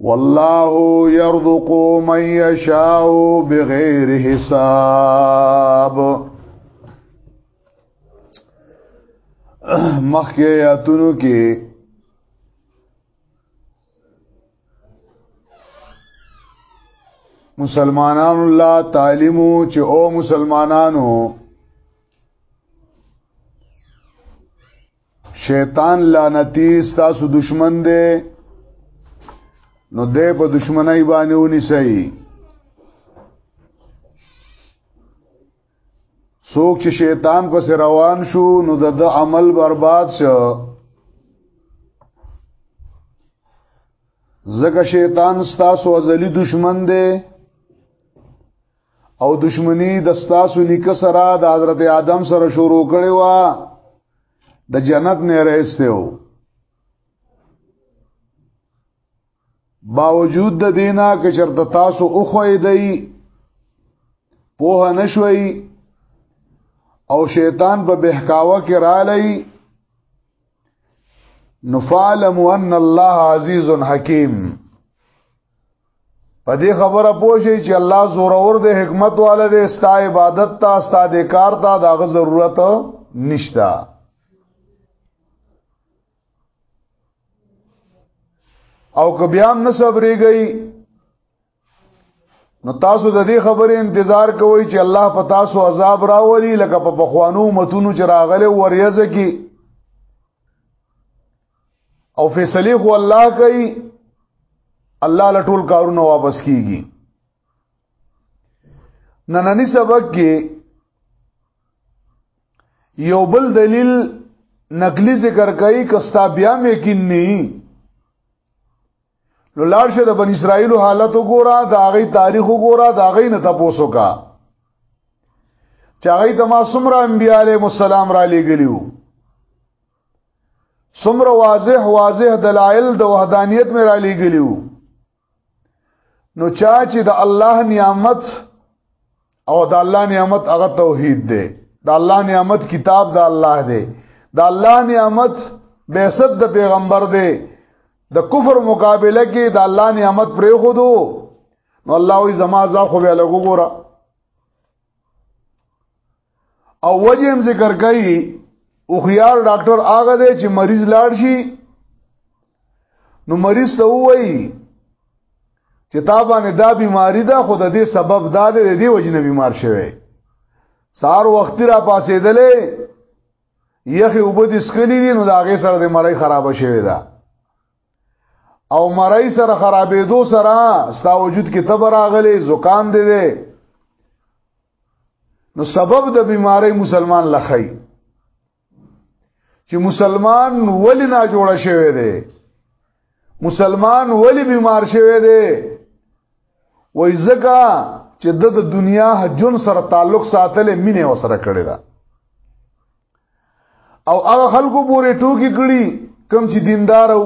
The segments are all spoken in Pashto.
والله يرزق من يشاء بغير حساب مخکې آیاتونو کې مسلمانانو الله تعلیمو چې او مسلمانانو شیطان لعنتی ستاسو دشمن دی نو دې په دشمنی باندې ونی سي څوک چې شیطان پس روان شو نو د عمل برباد شو زکه شیطان ستاسو ازلی دشمن دی او دشمنی د ستاسو نیک سره د حضرت آدم سره شروع کړي وا د جنت نه راستیو باوجود د دینا که چرته تاسو او خوې دی پوه نشوي او شیطان په بهکاوه کې را لئی نفعلم ان الله عزیز حکیم په دې خبره پوښي چې الله زور اور د حکمت والے د استا عبادت ته استا د کار ته دغه ضرورت نشتا او که بیا هم نه صبرېږي نو تاسو د دې خبرې انتظار کوئ چې الله په تاسو عذاب راولي لکه په بخوانو متونو چې راغله وریځه کې او فیصله خو الله کوي الله له ټول کارونه واپس کیږي نننی سبق کې یو بل دلیل نقلی ذکر کوي کستا بیا مې کینی نو لاړ شه د بن اسرائیل حالت وګوره د هغه تاریخ وګوره د هغه نه تاسو کا چې هغه د ما سمره انبیاله مسالم را لګلیو څومره واضح واضح دلایل د وحدانیت مې را لېګلیو نو چا چې د الله نعمت او د الله نعمت هغه توحید دی د الله نعمت کتاب د الله دی د الله نعمت بیست د پیغمبر دی د کفر مقابله کې د الله نعمت پرې خودو نو الله وي زما ځا خو به لګو ګوره او وجه هم ذکر کوي او خيار ډاکټر هغه دی چې مریض لاړ شي نو مریض ته وایي چې تا باندې دا بیماری ده خو د دې سبب دا دی د دې وجنه بیمار شوی سار وخت را پاسېدلې یخه وبد اسکلی دي نو دا هغه سره د مړی خراب شوی ده او مړی سره خرابې دو سره ستا وجود کې تبر اغلې زکام دی دی نو سبب د بیماری مسلمان لخی چې مسلمان ولی نا جوړ شوی دی مسلمان ولی بیمار شوی دی وای زکه چې د دنیا جون سره تعلق ساتل مینه وسره کړی دا او هغه خلکو پورې ټوکی کړي کم چې دیندار او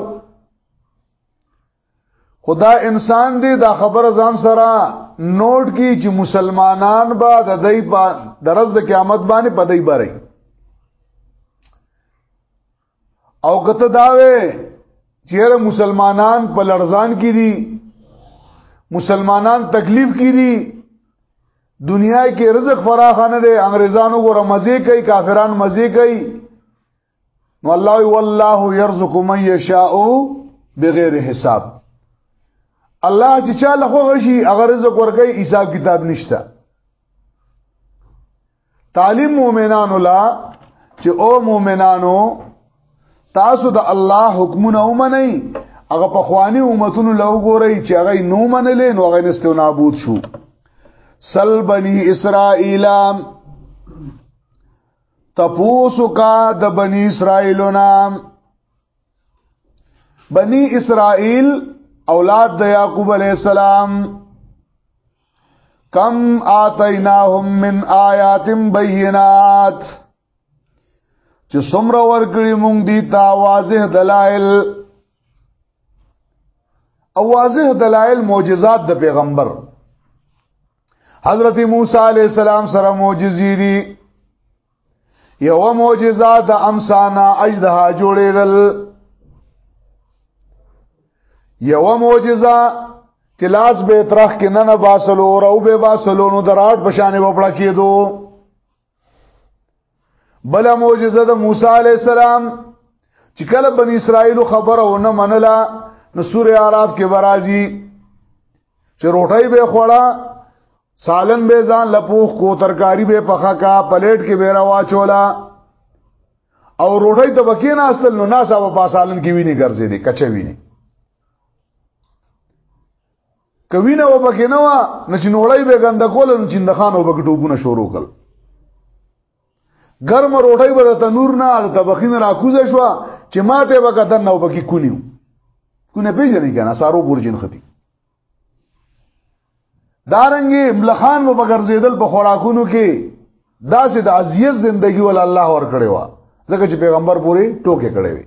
خدا انسان دی دا خبر ځان سره نوٹ کی چې مسلمانان با د دې په درز د قیامت باندې په دې باري او کته داوي چیرې مسلمانان په لړزان کې دي مسلمانان تکلیف کې دي دنیا کې رزق فراخ نه دي انګريزانو ګوره مزه کوي کافران مزه کوي نو الله والله يرزق من يشاء بغیر حساب الله چې چا له خوښ شي هغه رزق ورکړي حساب کتاب نشته تعلیم مؤمنانو لا چې او مؤمنانو تاسو د الله حکمونه ومنئ هغه په خواني امتونو له وګورئ چې هغه نو منلې نو هغه نستو نابود شو سل بني اسرائیل تپوسو کا د بنی اسرائیلو نام بنی اسرائیل اولاد د یعقوب علی السلام کم آتیناهم من آیات بینات چې څومره ورګړي مونږ دي تا واضح دلایل او واضح دلایل معجزات د پیغمبر حضرت موسی علی السلام سره معجزې دي یو معجزه د امسانا اجدها جوړېدل یو معجزه چې لاس به ترخ کې نه نه باسلو او به باسلو نو دراټ بشانه وپړه کېدو بل معجزه د موسی علی السلام چې کله بنی اسرائیل خبره ونه منله نو سوره اعراف کې برازي چې روټۍ به خوړه سالن به ځان لپوخ کو ترکاری به پخا کا پلیټ کې به روا چولا او روټۍ ته بکې نه استل نو ناسا په پاسالن کې ویني ګرځې دي کچې ویني کوي نه وبکې نه وا نه چې نوړی به ګند کول نه چې دخان وبکې ټوبونه شروع کړ ګرم روټي به د تنور نه د تبخین را کوزه شو چې ماته به کتن نه وبکې کونیو کونه پیژنې کنه سارو برجن ختی دارنګي ملخان مو بغرزیدل په خوراکونو کې داسې د اذیت زندگی ول الله ور کړی و ځکه چې پیغمبر پوری ټوکې کړی وي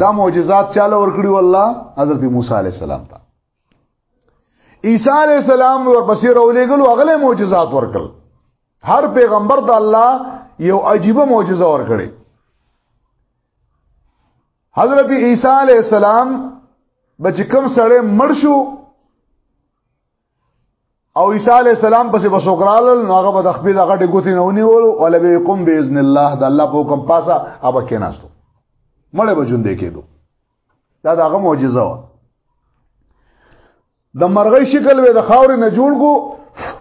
دا معجزات چاله ورکړي والله حضرت موسی عليه السلام ته عیسی عليه السلام ورپسې راولېګلو اغله معجزات ورکړل هر پیغمبر د الله یو عجیب معجزه ورکړي حضرت عیسی علیہ السلام بچ کم سړی مړ شو او عیسی علی السلام پسې بسوکرال نو هغه به د خپل دغه ټګوتی نه ونیول او لبه کوم باذن الله د الله په حکم پاسه ابا کې ناستو مړ به ژوند کېدو دا دغه معجزه و د مرغۍ شکل به د خاورې نه جوړ کو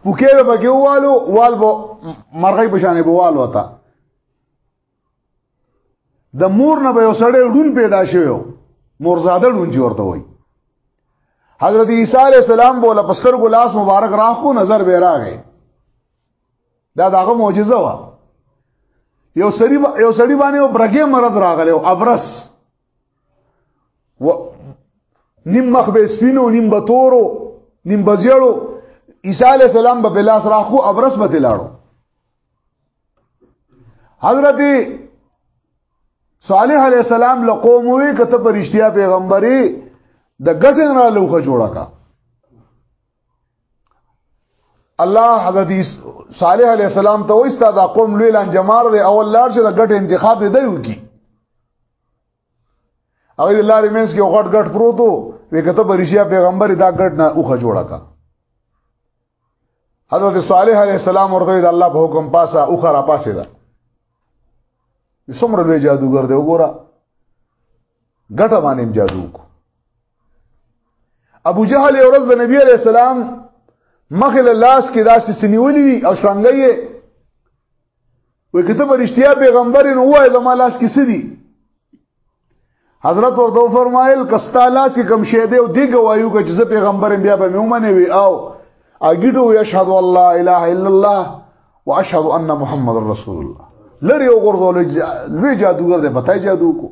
پوکې به بګیوالو وال به مرغۍ بشانه بوالو تا د مور نه به وسړې ډون پیدا شوی مورزاده ډون جوړ ته وای حضرت عیسی علی السلام بوله پسکر ګلاس مبارک راخ کو نظر به راغې دا داغه معجزه وا یو سړی یو سړی باندې برګې مرض راغلی او ابرس و نیم مخ به سپینو نیم به تورو نیم بزیړو عیسی علی السلام به بلاس راخو ابرس به تلاړو حضرت صالح علیہ السلام له قوم وی کته پرشتیا پیغمبري د ګټن را لوخه جوړه کا الله حضرت صالح علیہ السلام ته وستا دا قوم لوی لان جمار دی اول لار چې د ګټ انتخاب دی دیو کی او د لارې مینس کې غټ غټ پروتو وی کته پرشتیا پیغمبري دا ګټ نه اوخه جوړه کا حضرت صالح علیہ السلام ورته د الله په حکم پاسه او خرا پاسه ده څومره لوی جادوګر دی وګوره ګټه باندې جادو کو ابو جهل یو ورځ د نبی علیہ السلام مخه لاس کې داسې سنیولې او شرنګي وې کته برشتیا پیغمبر نو وای زما لاس کې سدي حضرت ورته فرمایل کستا لاس کې کم شه دی او دی گوايو چې زه پیغمبر بیا به مومنه وي او اګیدو یشهد الله اله الا الله واشهد ان محمد رسول الله لری وګورځول لوی جادوګر دی پتاي جادو کو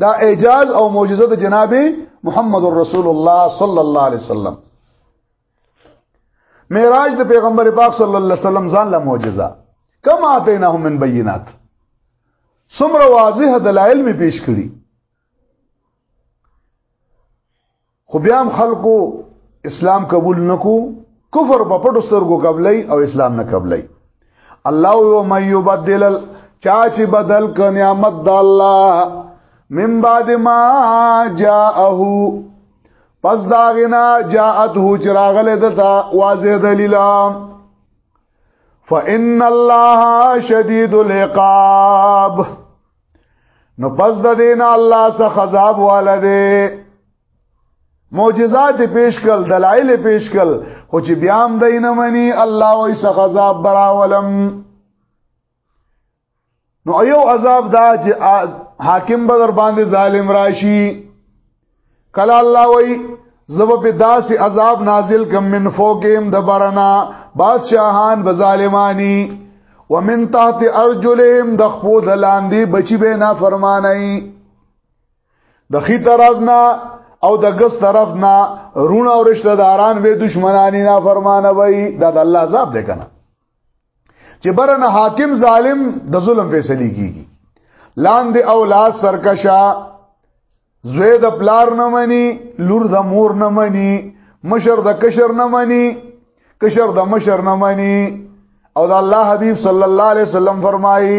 دا اعجاز او معجزه د جناب محمد رسول الله صلی الله علیه وسلم معراج د پیغمبر پاک صلی الله علیه وسلم ځان له معجزه کما اتیناهم من بینات سمره واضح دلایل می پیش کړی خو بیا هم خلکو اسلام قبول نکو کفر په پټو سترګو قبلای او اسلام نه قبلای الله یو مې یبدل چا چې بدل ک نعمت د الله من بعد ما جاءه پس داغنا جاءته چراغله دتا واضح دلیلا فان الله شدید العقاب نو پس د دین الله څخه عذاب والده معجزات پیش کل دلائل پیش کل خو چې بیا هم دین منی الله وای څخه عذاب براولم نو یو عذاب دا چې حاکم بدر باندې ظالم راشي کله الله وای زب په داسې عذاب نازل کم من فوقهم د برنا بادشاہان و ظالمانی ومن تحت ارجلهم د خپو د لاندې بچی به نه فرمانای د خي طرف نه او د ګس طرف نه رونه او رشتہ داران به دشمنانی نه فرمانه وای دا د الله عذاب دی کنه چې برنه حاکم ظالم د ظلم فیصله کیږي لاندې اولاد سرکشا زوی د پلار نه مني لور د مور نه مني مشر د کشر نه مني کشر د مشر نه مني او د الله حبيب صلی الله علیه وسلم فرمایي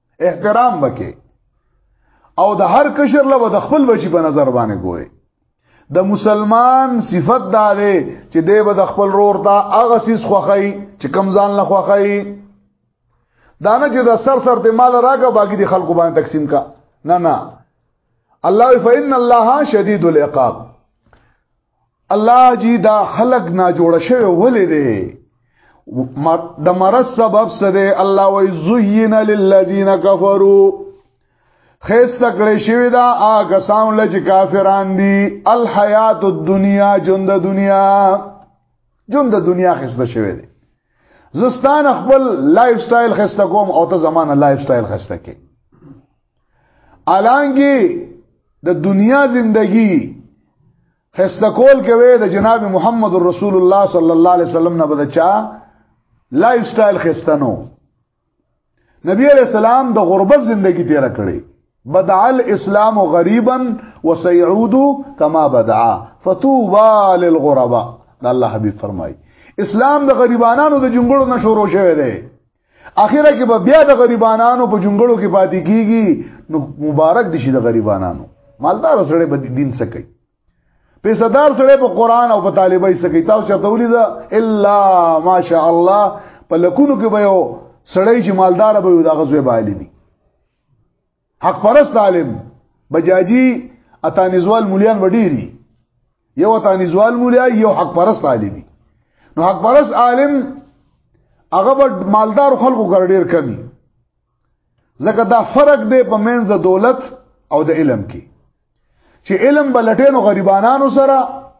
احترام وکي او د هر کشر له د خپل وجه په نظر باندې ګوري د مسلمان صفت دا دی چې دی به د خپل رور ته هغه سیس خوخی چې کم ځان له خوخی دانه چې د سر سر ته مال راګه باقي د خلکو باندې تقسیم کا نه نه الله فإن الله شدید العقاب الله جی دا خلق نا جوړ شوی ولې دی د مرض سبب څه دی الله وای زین للذین کفروا خیسته کړی شوی دا هغه ساو لج کافران دي الحیات الدنیا ژوند د دنیا ژوند د دنیا خیسته شوی دی زستان خپل لایف سټایل خسته کوم او ته زمانه لایف سټایل خسته کې الانګي د دنیا زندگی خسته کول کوي د جناب محمد رسول الله صلی الله علیه وسلم نه بدچا لایف سټایل خستنو نبی علیہ السلام د غربت زندگی تیر کړی بدع الاسلام غریبا وسيعود كما بدع فتوبى للغرباء الله حبيب فرمای اسلام د غریبانو د جنګړو نه شروع شوه دی اخیره کې به بیا د غریبانو په جنګړو کې پاتې کیږي نو مبارک دي شي د غریبانو مالدار سره به دین سکی پیسدار سره په قران او په طالبای سکی تاسو چرته ولید الا ماشاء الله په لکونو کې به یو سړی چې مالدار به یو دغه زوی به عالمي حق پرست عالم بجاجي اتانیزوال مولیان وډيري یو اتانیزوال مولیا یو حق پرست عالمي نو حق پرست عالم هغه به مالدار خلکو ګر ډیر کمی ځکه دا فرق دی په منځ د دولت او د علم کې چې علم بلټینو غریبانو سره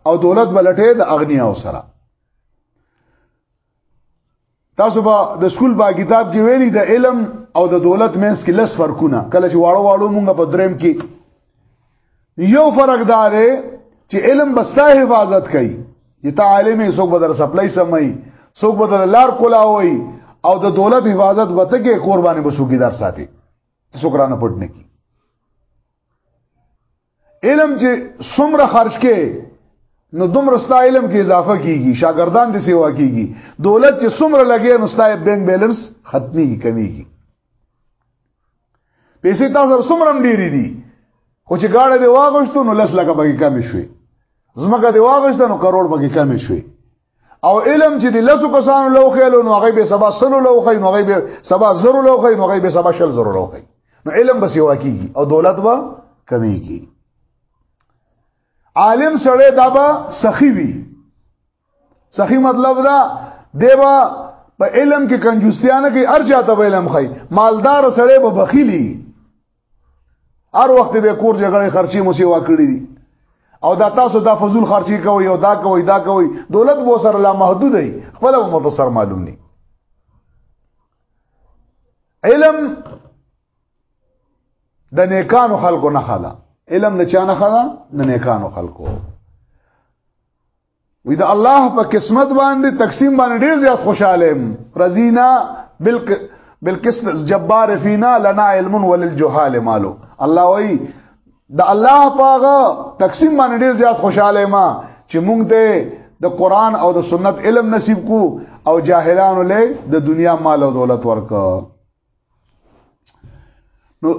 او دولت بلټې د اغنیاو سره تاسو به د سکول با کتاب کې ویلي د علم او د دولت مینس کې لس فرقونه کله چې واړو واړو مونږ په دریم کې یو فرق دا دی چې علم بستا حفاظت کوي چې تا عالم یې څوک بدر سپلای سمای څوک بدر لار کولا وای او د دولت حفاظت وته کې قرباني بسوګیدار ساتي څوک رانه پټ نه کی علم چې څومره خرج کې نو دومره ستا علم کې اضافه کیږي شاګردان دې سیوا کیږي دولت چې څومره لګي نو ستا بینک بیلانس ختمي کمیږي پیسې تاسو څومره ډېری دي خو چې گاړه دی واغشتو نو لس لکه بګی کم شوي زمګه دی واغشتو نو کروڑ بګی کم شوي او علم چې د لسو کسانو لو خېلو نو هغه به سبا سلو لو خې نو هغه به سبا زرو لو خې نو هغه به سبا شل زرو لو خې نو علم بس یو کیږي او دولت به کمیږي عالم سره دا به سخی وي سخی مطلب دا دیبا په علم کې کنجوستیانه کې ارجاته علم خای مالدار سره به بخیلی هر وخت به کور جګړه خرچي مو سیوا کړی دي او دا تاسو دا فضول خرچي کوي او دا کوي دا کوي دولت به سره لا محدود دی خپل مو په سر معلوم دي علم د نیکانو خلکو نه خلا علم د چا نه خلا د نیکانو خلکو وی دا الله په قسمت باندې تقسیم باندې ډیر زیات خوشاله يم رزینا بالک بالقسط جبار فینا لنا علم وللجهال مالو الله وی دا الله پاغه تقسیم باندې ډیر زیات خوشاله ما چې مونږ ته د قران او د سنت علم نصیب کو او جاهلانو له د دنیا مال او دولت ورکو نو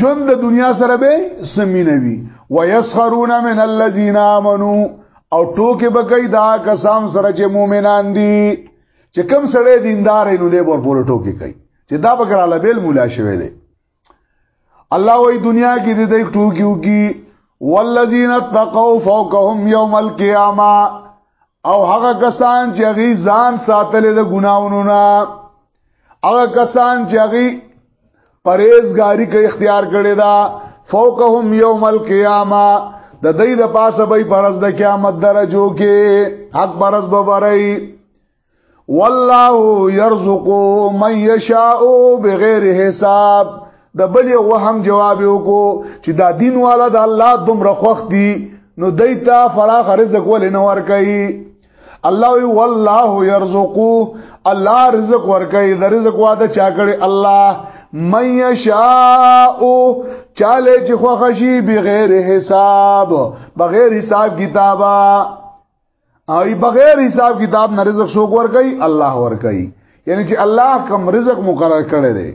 جون د دنیا سره به سمینوي ويسخرون من الذين امنوا او ټوکې بکای دا کسان سره چې مؤمنان دي چې کم سړی دیندار نو دی ور پورې ټوکې کوي چې دا بګراله بیل مولا شوی دی الله وی دنیا کې د دې ټوکیو کې والذین اتقوا فوقهم یوم القیامه او هغه کسان چې غي ځان ساتل د ګناونو نه هغه کسان چې غي پرهیزګاری کوي اختیار کړي دا فوقهم یوم القیامه د دې د پاسه به پرز د قیامت درجو کې حق پرز به برئی والله يرزق من يشاء بغیر حساب د بل یو وهم جواب وکړو چې دا دین والا د الله دومره خوخ دي نو دیتا فراخ رزق ول نه ور کوي الله وی والله يرزق الله رزق ور کوي د رزق واده چا کړي الله من يشاء چاله چې خوخه شي بغیر حساب بغیر حساب کتابه او بغیر حساب کتاب نه رزق شو ور کوي الله ور کوي یعنی چې الله کم رزق مقرر کړی دی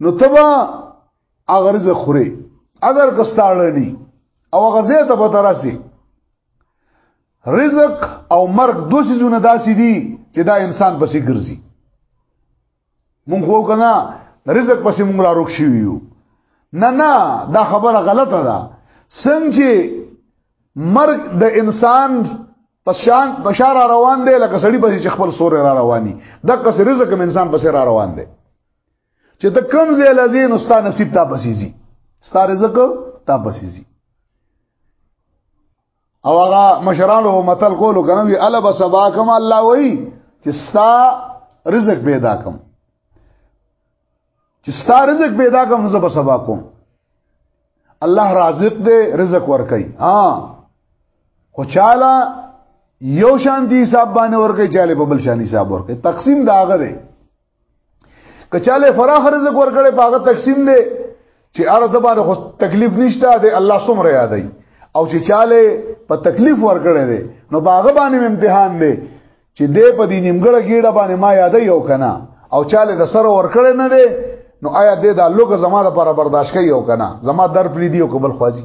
نو تبا هغه رزق خوري اگر کستاړنی او هغه زه ته به ترسي رزق او مرګ دوه سيزونه داسې دي چې دا انسان پسې ګرځي مونږ خو کنه رزق پسې مونږ را روک شي یو نه نه دا خبره غلطه ده څنګه مرګ د انسان پشان بشار روان دی لکه سړی پسې چې خپل سور را رواني د کس رزق هم انسان پسې را روان دی چې د کم زی لذین استا نصیب تا پسې زی ستا رزق تا پسې زی او هغه مشرانو متل کولو کنه وی الا بسبا کوم الله وای چې ستا رزق پیدا کوم چې ستا رزق پیدا کوم زه بسبا کوم الله رازق دی رزق ورکي ها خو چاله یو شان دی حساب باندې ورکي چاله په بل شان حساب ورکي تقسیم داغه دی کچاله فراخ رزق ورکړي پاغه تقسیم دی چې اره د باندې خو تکلیف نشته دی الله څومره یادای او چې چاله په تکلیف ورکړي دی نو باغه باندې امتحان دی چې دې په دې نیمګړه ګیړه باندې ما یادای او کنه او چاله د سره ورکړي نه دی نو آیا دې دا لوګه زما د پر برداشت کوي او کنه زما در پری دی او قبل خوازي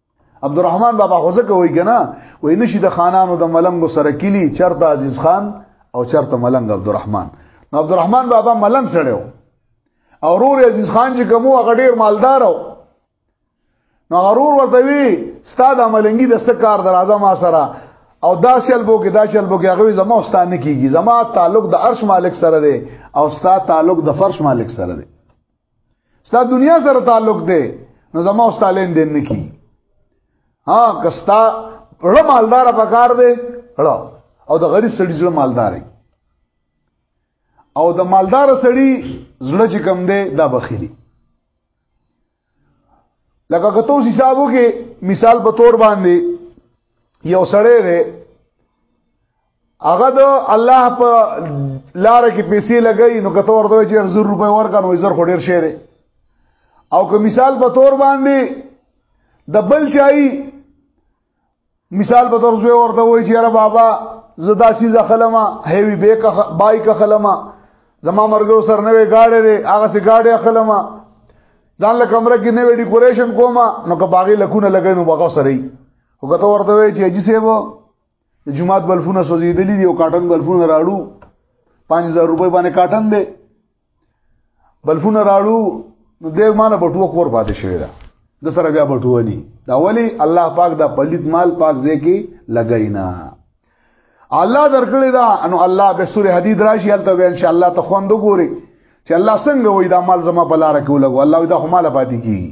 عبدالرحمن بابا خوځه کوي کنه وای نشي د خانانو د ملنګو سره کلی چرته عزیز خان او چرته ملنګ عبدالرحمن نو عبدالرحمن بابا ملنګ سره او رور عزیز خان چې کوم هغه ډیر مالدار و نو غرور ورته وی استاد ملنګي د سکار درازه ما سره او دا شلبو کې دا شلبو کې هغه زما استاد نه کیږي زما تعلق د عرش مالک سره دی او استاد تعلق د فرش مالک سره دی ستا دنیا سره تعلق دی نو زما اوستا لین دین نکی ها کستا ړه مالدار پکار دی ړه او د غریب سړي زړه مالداري او د مالدار سړي زړه چې کم دی دا بخیلی لکه که تاسو حساب وکړئ مثال په تور باندې یو سړی دی هغه د الله په لار کې پیسې لګای نو کته ورته چې 1000 روپۍ ورکړنو زر خو ډیر شي دی او که مثال په تور باندې د بل چای مثال په تور زوی ورته وای چې را بابا زدا سی زخلمه هیوی به کا بای کا خلمه زما مرګو سر نه وی گاډه دی هغه سي گاډه خلمه ځان له کمره کې نه وی ډیکوریشن کوما نو که باغی لکونه لګینو بغاو سره وي وګته ورته وای چې اجي سیبو د جمعات بلفونه سوځیدلی دی او کاټن بلفونه راړو 5000 روپۍ باندې کاټن دی بلفونه راړو نو دیو مال بټو کور پاتې شوی دا د سره بیا بټو دی دا ولی الله پاک دا پلیت مال پاک ځکه لګینا الله درکړی دا انو الله به سوره حدید راشي هلته به ان شاء الله ته خوند وګوري چې الله څنګه وای دا مال زما بلاره کې ولګو الله دا خو مال پاتې کیږي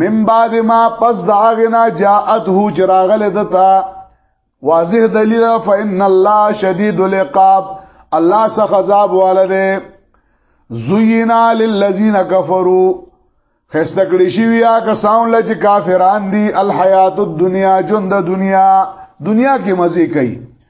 من بعد ما پس داغنا جاءته جراغل دتا واضح دلیل فإن الله شدید العقاب الله څخه عذاب والده زینا للذین کفروا خستکړی شي یا کسان لچ کافران دي الحیات الدنیا ژوند د دنیا دنیا کې مزه کوي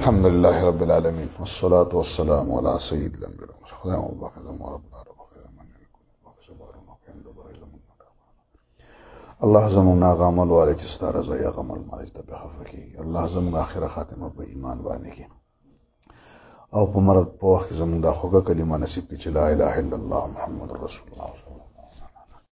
الحمد لله رب العالمين والصلاة والسلام على سيد الأنبياء خدای مو بخیر زموږ رب تعالی بخیر من بخیر بارونه پیند بخیر زموږ الله زموږ ناغامل والے چې ستاره رضا یا غمل مالک ته به خفه کیږي الله زموږ اخره خاتمه په ایمان باندې کې او په مرګ په وخت کې زموږ د خوږه کلمه نصیب کړي چې لا اله الا الله محمد رسول الله